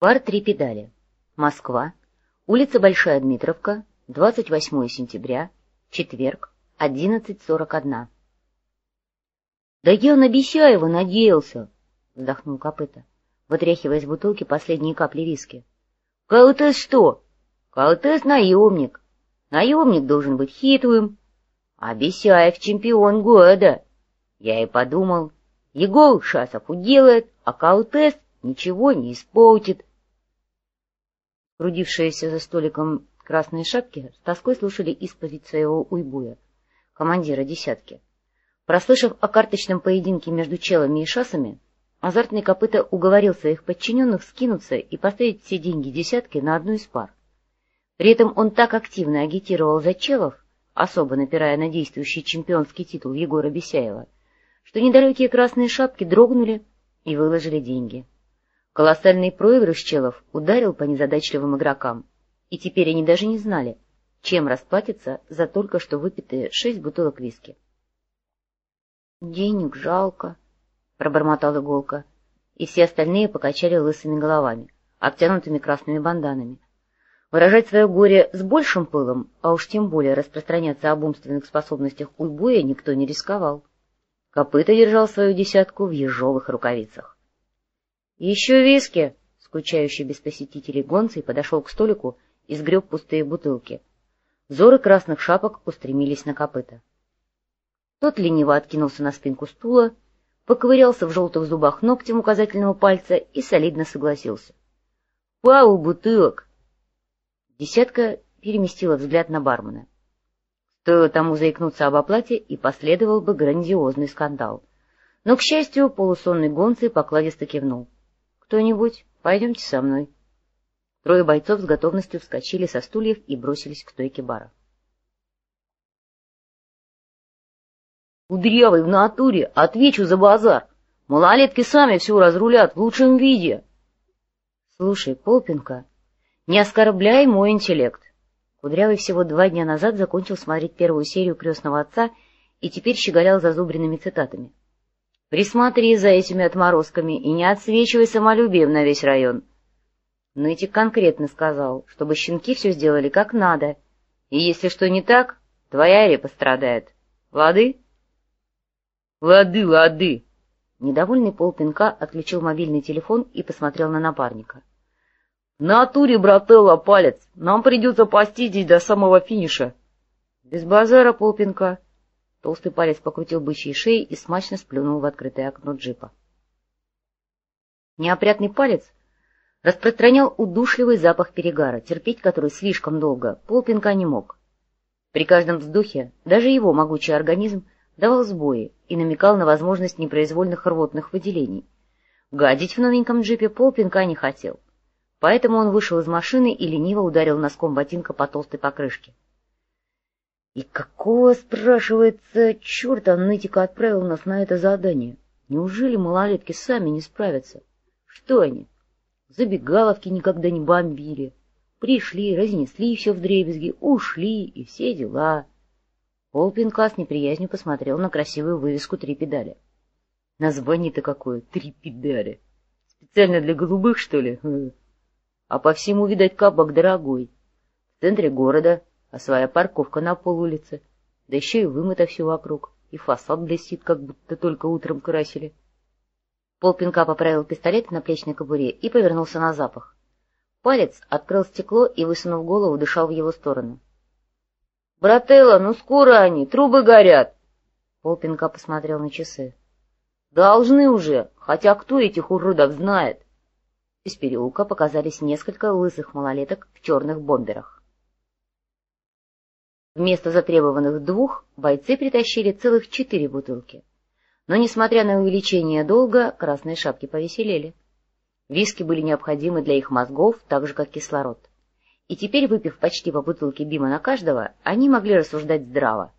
Пар три педали. Москва. Улица Большая Дмитровка. 28 сентября. Четверг. 11.41. — Да я на Бесяева надеялся! — вздохнул копыта, вытряхивая из бутылки последние капли виски. — Каутес что? Каутес — наемник. Наемник должен быть хитрым. А Бесяев — чемпион года. Я и подумал, Егор Шасов уделает, а Каутес ничего не испортит. Трудившиеся за столиком красные шапки с тоской слушали исповедь своего уйбуя, командира десятки. Прослышав о карточном поединке между челами и шасами, азартный копыта уговорил своих подчиненных скинуться и поставить все деньги десятки на одну из пар. При этом он так активно агитировал за челов, особо напирая на действующий чемпионский титул Егора Бесяева, что недалекие красные шапки дрогнули и выложили деньги. Колоссальный проигрыш челов ударил по незадачливым игрокам, и теперь они даже не знали, чем расплатиться за только что выпитые шесть бутылок виски. — Денег жалко, — пробормотал Иголка, и все остальные покачали лысыми головами, обтянутыми красными банданами. Выражать свое горе с большим пылом, а уж тем более распространяться об умственных способностях Уйбуя никто не рисковал. Копыта держал свою десятку в ежовых рукавицах. «Еще виски!» — скучающий без посетителей гонцей подошел к столику и сгреб пустые бутылки. Взоры красных шапок устремились на копыта. Тот лениво откинулся на спинку стула, поковырялся в желтых зубах ногтем указательного пальца и солидно согласился. — Пару бутылок! Десятка переместила взгляд на бармена. Стоило тому заикнуться об оплате, и последовал бы грандиозный скандал. Но, к счастью, полусонный гонцы покладисто кивнул. «Кто-нибудь, пойдемте со мной». Трое бойцов с готовностью вскочили со стульев и бросились к стойке бара. «Кудрявый в натуре, отвечу за базар. Малолетки сами все разрулят в лучшем виде». «Слушай, Полпинка, не оскорбляй мой интеллект». Кудрявый всего два дня назад закончил смотреть первую серию «Крестного отца» и теперь щеголял зазубренными цитатами. Присмотри за этими отморозками и не отсвечивай самолюбием на весь район. Нытик конкретно сказал, чтобы щенки все сделали как надо, и если что не так, твоя Ари пострадает. Лады? Лады, лады. Недовольный полпинка отключил мобильный телефон и посмотрел на напарника. — В натуре, брателла, палец. Нам придется пасти здесь до самого финиша. — Без базара, полпинка. Толстый палец покрутил бычьей шеей и смачно сплюнул в открытое окно джипа. Неопрятный палец распространял удушливый запах перегара, терпеть который слишком долго полпинка не мог. При каждом вздохе даже его могучий организм давал сбои и намекал на возможность непроизвольных рвотных выделений. Гадить в новеньком джипе полпинка не хотел, поэтому он вышел из машины и лениво ударил носком ботинка по толстой покрышке. И какого, спрашивается, черта Нытика отправил нас на это задание? Неужели малолетки сами не справятся? Что они? Забегаловки никогда не бомбили. Пришли, разнесли все вдребезги, ушли, и все дела. Полпинка с неприязнью посмотрел на красивую вывеску «Три педали». Название-то какое «Три педали». Специально для голубых, что ли? А по всему, видать, кабак дорогой. В центре города а своя парковка на полулице, да еще и вымыто все вокруг, и фасад блестит, как будто только утром красили. Полпинка поправил пистолет на плечной кобуре и повернулся на запах. Палец открыл стекло и, высунув голову, дышал в его сторону. — Брателло, ну скоро они, трубы горят! Полпинка посмотрел на часы. — Должны уже, хотя кто этих уродов знает? Из переулка показались несколько лысых малолеток в черных бомберах. Вместо затребованных двух бойцы притащили целых четыре бутылки. Но, несмотря на увеличение долга, красные шапки повеселели. Виски были необходимы для их мозгов, так же, как кислород. И теперь, выпив почти по бутылке бима на каждого, они могли рассуждать здраво.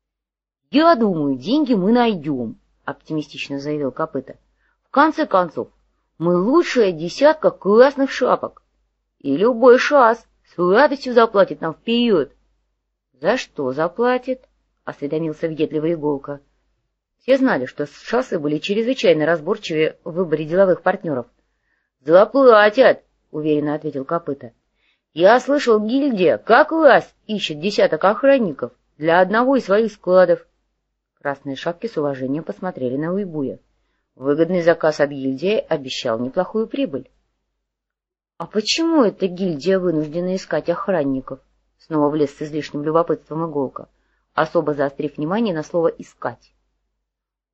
— Я думаю, деньги мы найдем, — оптимистично заявил Копыта. — В конце концов, мы лучшая десятка красных шапок. И любой шас с радостью заплатит нам вперед. — За что заплатит? — осведомился въедливый иголка. Все знали, что шассы были чрезвычайно разборчивы в выборе деловых партнеров. — Заплатят! — уверенно ответил Копыта. — Я слышал, гильдия, как вас, ищет десяток охранников для одного из своих складов. Красные шапки с уважением посмотрели на Уйбуя. Выгодный заказ от гильдии обещал неплохую прибыль. — А почему эта гильдия вынуждена искать охранников? — снова влез с излишним любопытством иголка, особо заострив внимание на слово «искать».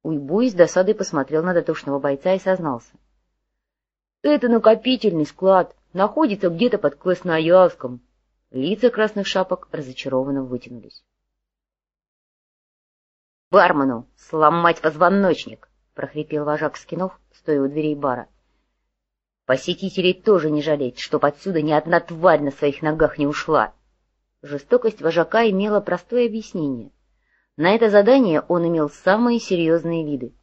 Уйбуй с досадой посмотрел на дотошного бойца и сознался. — Это накопительный склад, находится где-то под Красноярском. Лица красных шапок разочарованно вытянулись. — Бармену сломать позвоночник! — прохрипел вожак Скинов, стоя у дверей бара. — Посетителей тоже не жалеть, чтоб отсюда ни одна тварь на своих ногах не ушла. Жестокость вожака имела простое объяснение. На это задание он имел самые серьезные виды.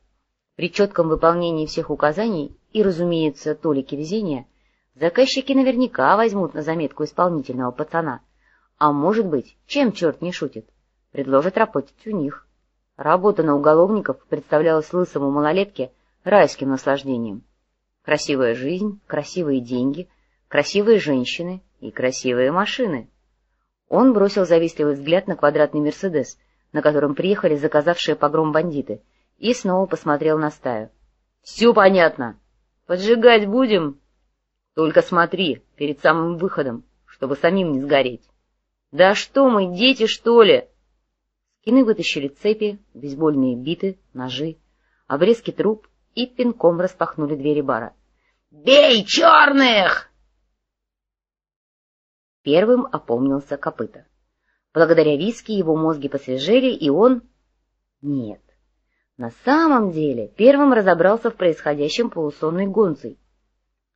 При четком выполнении всех указаний и, разумеется, толики везения, заказчики наверняка возьмут на заметку исполнительного пацана. А может быть, чем черт не шутит, предложат работать у них. Работа на уголовников представлялась лысому малолетке райским наслаждением. Красивая жизнь, красивые деньги, красивые женщины и красивые машины. Он бросил завистливый взгляд на квадратный «Мерседес», на котором приехали заказавшие погром бандиты, и снова посмотрел на стаю. — Все понятно. Поджигать будем? Только смотри, перед самым выходом, чтобы самим не сгореть. — Да что мы, дети, что ли? — Кины вытащили цепи, бейсбольные биты, ножи, обрезки труб и пинком распахнули двери бара. «Бей черных!» Первым опомнился копыта. Благодаря виски его мозги посвежели, и он... Нет. На самом деле первым разобрался в происходящем полусонный гонцей.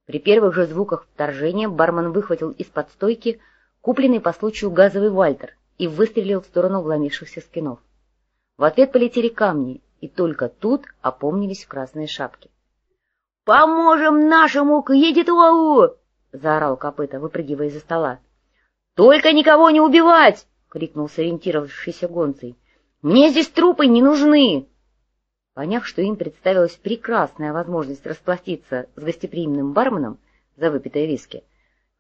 При первых же звуках вторжения бармен выхватил из-под стойки купленный по случаю газовый вальтер и выстрелил в сторону вломившихся скинов. В ответ полетели камни, и только тут опомнились в красные шапки. — Поможем нашему Кьедитуау! — заорал копыта, выпрыгивая из-за стола. — Только никого не убивать! — крикнул сориентировавшийся гонцей. — Мне здесь трупы не нужны! Поняв, что им представилась прекрасная возможность расплатиться с гостеприимным барменом за выпитое виски,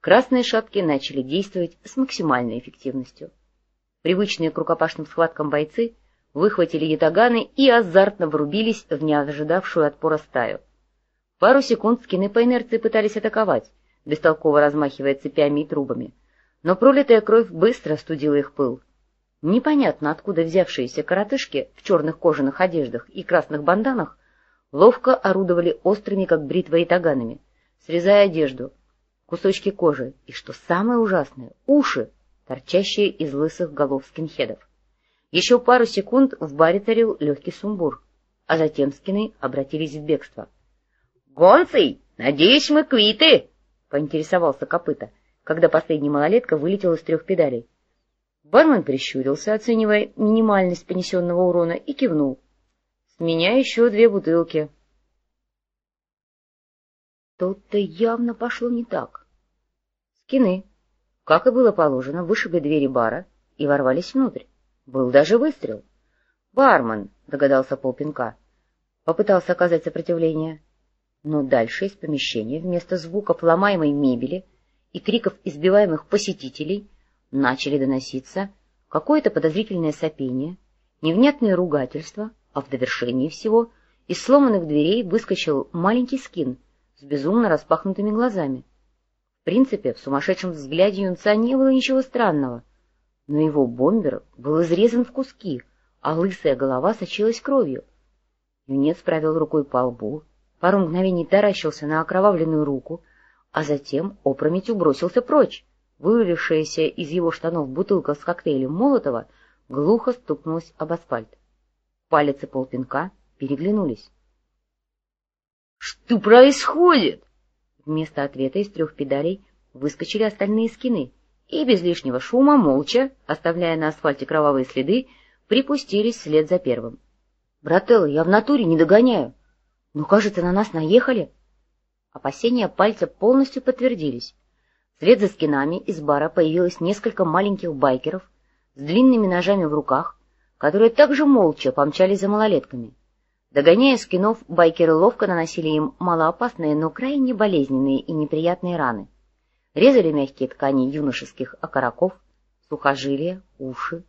красные шапки начали действовать с максимальной эффективностью. Привычные к рукопашным схваткам бойцы выхватили ятаганы и азартно врубились в неожидавшую отпора стаю. Пару секунд скины по инерции пытались атаковать, бестолково размахивая цепями и трубами, но пролитая кровь быстро остудила их пыл. Непонятно, откуда взявшиеся коротышки в черных кожаных одеждах и красных банданах ловко орудовали острыми, как бритва, ятаганами, срезая одежду, кусочки кожи и, что самое ужасное, уши, торчащие из лысых голов скинхедов. Еще пару секунд в баре царил легкий сумбур, а затем скины обратились в бегство. — Гонций, надеюсь, мы квиты! — поинтересовался копыта, когда последний малолетка вылетел из трех педалей. Бармен прищурился, оценивая минимальность понесенного урона, и кивнул. — С меня еще две бутылки. Тут-то явно пошло не так. Скины как и было положено, вышибли двери бара и ворвались внутрь. Был даже выстрел. «Бармен!» — догадался полпинка. Попытался оказать сопротивление. Но дальше из помещения вместо звуков ломаемой мебели и криков избиваемых посетителей начали доноситься какое-то подозрительное сопение, невнятные ругательства, а в довершении всего из сломанных дверей выскочил маленький скин с безумно распахнутыми глазами принципе, в сумасшедшем взгляде юнца не было ничего странного, но его бомбер был изрезан в куски, а лысая голова сочилась кровью. Юнец провел рукой по лбу, пару мгновений таращился на окровавленную руку, а затем опрометью бросился прочь. Вывалившаяся из его штанов бутылка с коктейлем Молотова глухо стукнулась об асфальт. Палец и полпинка переглянулись. — Что происходит? Вместо ответа из трех педалей выскочили остальные скины и без лишнего шума, молча, оставляя на асфальте кровавые следы, припустились вслед за первым. — Брателло, я в натуре не догоняю. Но, кажется, на нас наехали. Опасения пальца полностью подтвердились. Вслед за скинами из бара появилось несколько маленьких байкеров с длинными ножами в руках, которые также молча помчались за малолетками. Догоняя скинов, байкеры ловко наносили им малоопасные, но крайне болезненные и неприятные раны. резали мягкие ткани юношеских окороков, сухожилия, уши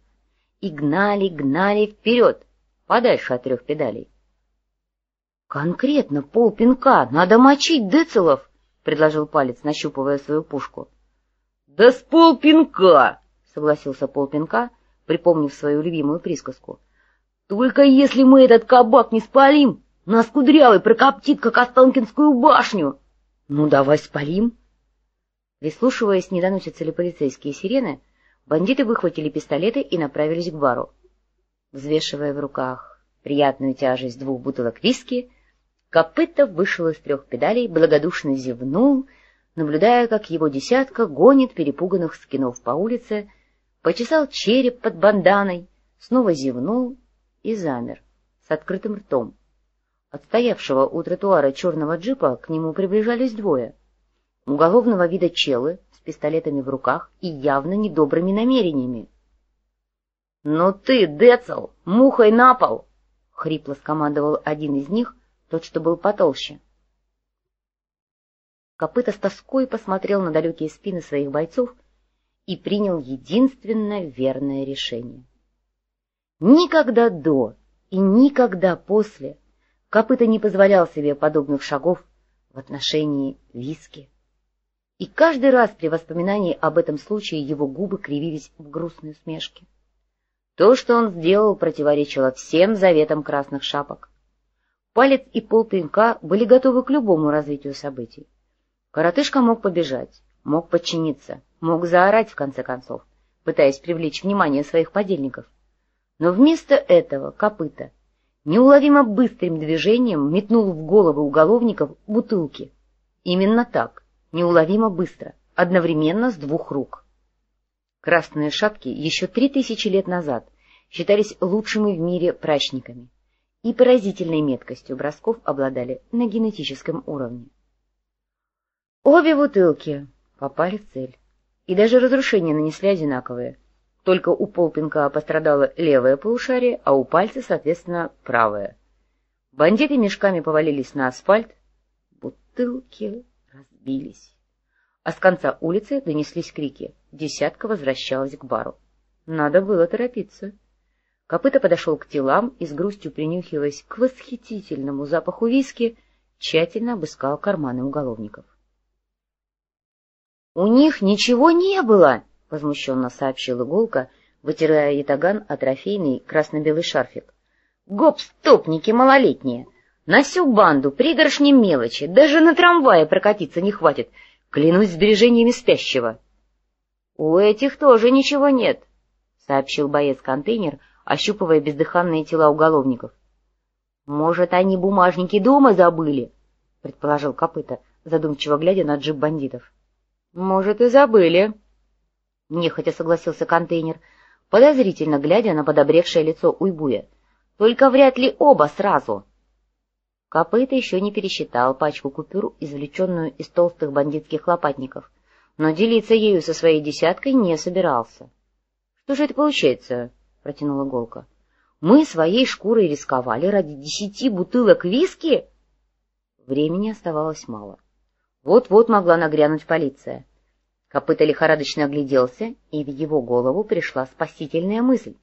и гнали, гнали вперед, подальше от трех педалей. — Конкретно полпинка, надо мочить децелов, — предложил палец, нащупывая свою пушку. — Да с полпинка, — согласился полпинка, припомнив свою любимую присказку. — Только если мы этот кабак не спалим, нас кудрявый прокоптит, как Останкинскую башню. — Ну, давай спалим. Прислушиваясь, не доносятся ли полицейские сирены, бандиты выхватили пистолеты и направились к бару. Взвешивая в руках приятную тяжесть двух бутылок виски, Копыта вышел из трех педалей, благодушно зевнул, наблюдая, как его десятка гонит перепуганных скинов по улице, почесал череп под банданой, снова зевнул и замер с открытым ртом. От стоявшего у тротуара черного джипа к нему приближались двое. Уголовного вида челы с пистолетами в руках и явно недобрыми намерениями. — Ну ты, Децл, мухой на пол! — хрипло скомандовал один из них, тот, что был потолще. Копыта с тоской посмотрел на далекие спины своих бойцов и принял единственное верное решение. Никогда до и никогда после Копыта не позволял себе подобных шагов в отношении виски. И каждый раз при воспоминании об этом случае его губы кривились в грустной усмешке. То, что он сделал, противоречило всем заветам красных шапок. Палец и полпинка были готовы к любому развитию событий. Коротышка мог побежать, мог подчиниться, мог заорать в конце концов, пытаясь привлечь внимание своих подельников. Но вместо этого копыта неуловимо быстрым движением метнул в головы уголовников бутылки. Именно так, неуловимо быстро, одновременно с двух рук. Красные шапки еще три тысячи лет назад считались лучшими в мире прачниками и поразительной меткостью бросков обладали на генетическом уровне. Обе бутылки попали в цель, и даже разрушения нанесли одинаковые. Только у Полпинка пострадало левое полушарие, а у пальца, соответственно, правое. Бандиты мешками повалились на асфальт, бутылки разбились. А с конца улицы донеслись крики. Десятка возвращалась к бару. Надо было торопиться. Копыта подошел к телам и с грустью принюхиваясь к восхитительному запаху виски, тщательно обыскал карманы уголовников. — У них ничего не было! — возмущенно сообщил Иголка, вытирая ятаган о трофейный красно-белый шарфик. — Гоп-стопники малолетние! На всю банду пригоршни мелочи, даже на трамвае прокатиться не хватит, клянусь сбережениями спящего. — У этих тоже ничего нет, — сообщил боец-контейнер, ощупывая бездыханные тела уголовников. — Может, они бумажники дома забыли? — предположил копыта, задумчиво глядя на джип бандитов. — Может, и забыли. — нехотя согласился контейнер, подозрительно глядя на подобревшее лицо Уйбуя. — Только вряд ли оба сразу. Копыта еще не пересчитал пачку купюр, извлеченную из толстых бандитских лопатников, но делиться ею со своей десяткой не собирался. — Что же это получается? — протянула Голка. — Мы своей шкурой рисковали ради десяти бутылок виски? Времени оставалось мало. Вот-вот могла нагрянуть полиция. Копыта лихорадочно огляделся, и в его голову пришла спасительная мысль.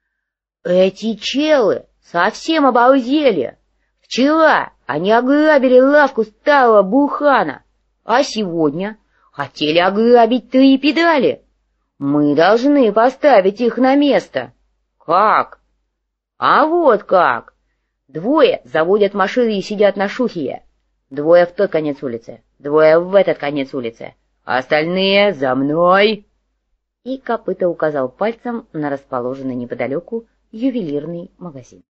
— Эти челы совсем обалдели! Вчера они ограбили лавку старого Бухана, а сегодня хотели ограбить три педали. Мы должны поставить их на место. Как? А вот как. Двое заводят машины и сидят на шухе. Двое в тот конец улицы, двое в этот конец улицы. Остальные за мной. И копыта указал пальцем на расположенный неподалеку ювелирный магазин.